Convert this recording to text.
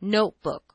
notebook.